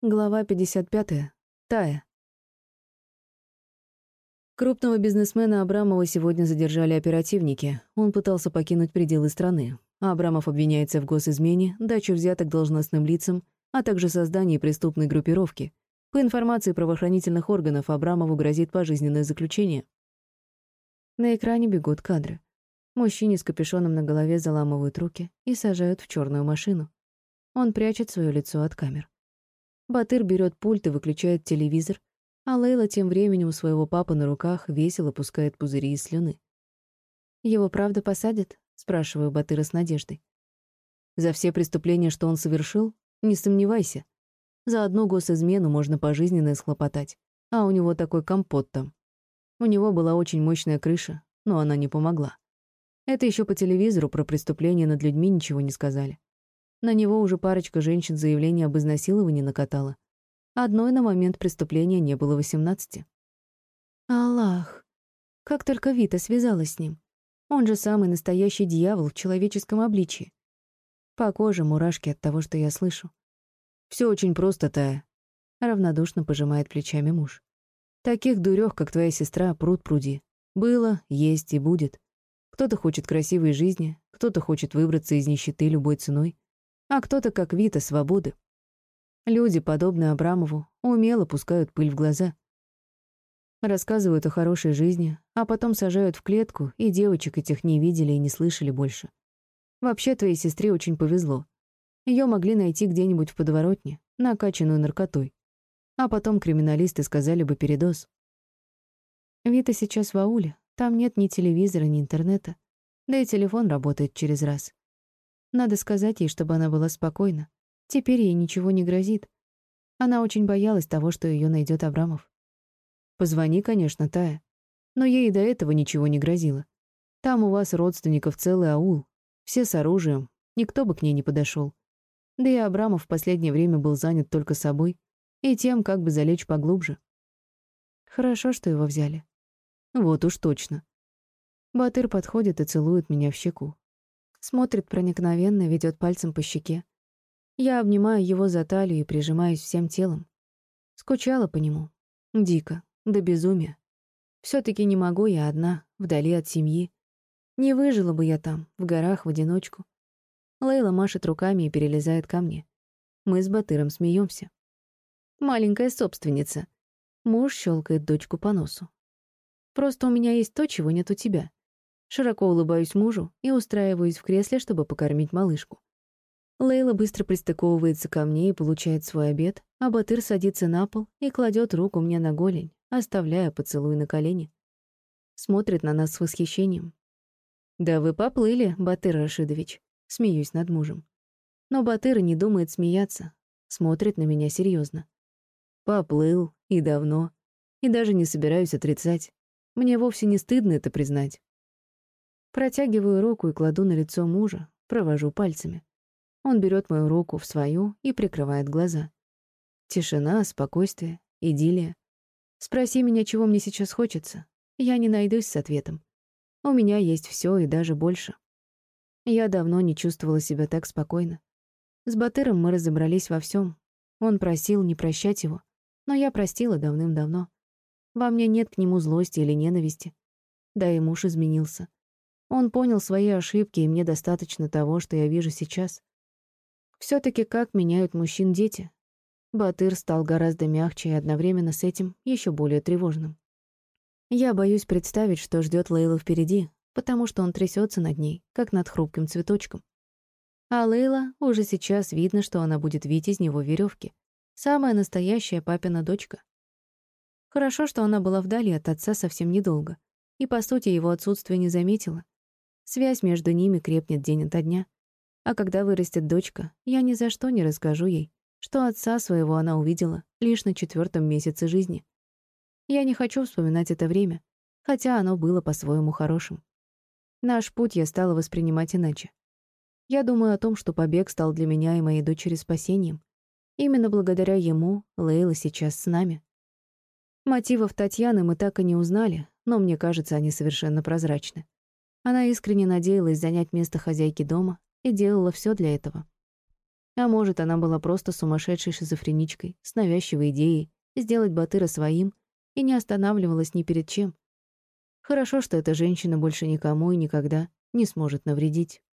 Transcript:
Глава 55. Тая. Крупного бизнесмена Абрамова сегодня задержали оперативники. Он пытался покинуть пределы страны. Абрамов обвиняется в госизмене, даче взяток должностным лицам, а также создании преступной группировки. По информации правоохранительных органов, Абрамову грозит пожизненное заключение. На экране бегут кадры. Мужчине с капюшоном на голове заламывают руки и сажают в черную машину. Он прячет свое лицо от камер. Батыр берет пульт и выключает телевизор, а Лейла тем временем у своего папы на руках весело пускает пузыри из слюны. «Его правда посадят?» — спрашиваю Батыра с надеждой. «За все преступления, что он совершил? Не сомневайся. За одну госизмену можно пожизненно схлопотать, а у него такой компот там. У него была очень мощная крыша, но она не помогла. Это еще по телевизору про преступления над людьми ничего не сказали. На него уже парочка женщин заявление об изнасиловании накатала. Одной на момент преступления не было восемнадцати. Аллах! Как только Вита связалась с ним. Он же самый настоящий дьявол в человеческом обличии. По коже мурашки от того, что я слышу. Все очень просто, Тая. Равнодушно пожимает плечами муж. Таких дурёх, как твоя сестра, пруд пруди. Было, есть и будет. Кто-то хочет красивой жизни, кто-то хочет выбраться из нищеты любой ценой а кто-то, как Вита, свободы. Люди, подобные Абрамову, умело пускают пыль в глаза. Рассказывают о хорошей жизни, а потом сажают в клетку, и девочек этих не видели и не слышали больше. Вообще, твоей сестре очень повезло. Ее могли найти где-нибудь в подворотне, накачанную наркотой. А потом криминалисты сказали бы передоз. Вита сейчас в ауле, там нет ни телевизора, ни интернета, да и телефон работает через раз. Надо сказать ей, чтобы она была спокойна. Теперь ей ничего не грозит. Она очень боялась того, что ее найдет Абрамов. Позвони, конечно, Тая. Но ей до этого ничего не грозило. Там у вас родственников целый аул. Все с оружием. Никто бы к ней не подошел. Да и Абрамов в последнее время был занят только собой и тем, как бы залечь поглубже. Хорошо, что его взяли. Вот уж точно. Батыр подходит и целует меня в щеку. Смотрит проникновенно, ведет пальцем по щеке. Я обнимаю его за талию и прижимаюсь всем телом. Скучала по нему. Дико, до безумия. все таки не могу я одна, вдали от семьи. Не выжила бы я там, в горах, в одиночку. Лейла машет руками и перелезает ко мне. Мы с Батыром смеемся. Маленькая собственница. Муж щелкает дочку по носу. Просто у меня есть то, чего нет у тебя. Широко улыбаюсь мужу и устраиваюсь в кресле, чтобы покормить малышку. Лейла быстро пристыковывается ко мне и получает свой обед, а Батыр садится на пол и кладет руку мне на голень, оставляя поцелуй на колени. Смотрит на нас с восхищением. «Да вы поплыли, Батыр Рашидович», — смеюсь над мужем. Но Батыр не думает смеяться, смотрит на меня серьезно. Поплыл, и давно, и даже не собираюсь отрицать. Мне вовсе не стыдно это признать. Протягиваю руку и кладу на лицо мужа, провожу пальцами. Он берет мою руку в свою и прикрывает глаза. Тишина, спокойствие, идиллия. Спроси меня, чего мне сейчас хочется. Я не найдусь с ответом. У меня есть все и даже больше. Я давно не чувствовала себя так спокойно. С Батыром мы разобрались во всем. Он просил не прощать его, но я простила давным-давно. Во мне нет к нему злости или ненависти. Да и муж изменился. Он понял свои ошибки, и мне достаточно того, что я вижу сейчас. все таки как меняют мужчин дети. Батыр стал гораздо мягче и одновременно с этим еще более тревожным. Я боюсь представить, что ждет Лейлу впереди, потому что он трясется над ней, как над хрупким цветочком. А Лейла уже сейчас видно, что она будет видеть из него веревки. Самая настоящая папина дочка. Хорошо, что она была вдали от отца совсем недолго, и, по сути, его отсутствие не заметила, Связь между ними крепнет день ото дня. А когда вырастет дочка, я ни за что не расскажу ей, что отца своего она увидела лишь на четвертом месяце жизни. Я не хочу вспоминать это время, хотя оно было по-своему хорошим. Наш путь я стала воспринимать иначе. Я думаю о том, что побег стал для меня и моей дочери спасением. Именно благодаря ему Лейла сейчас с нами. Мотивов Татьяны мы так и не узнали, но мне кажется, они совершенно прозрачны. Она искренне надеялась занять место хозяйки дома и делала все для этого. А может, она была просто сумасшедшей шизофреничкой, с навязчивой идеей сделать Батыра своим и не останавливалась ни перед чем. Хорошо, что эта женщина больше никому и никогда не сможет навредить.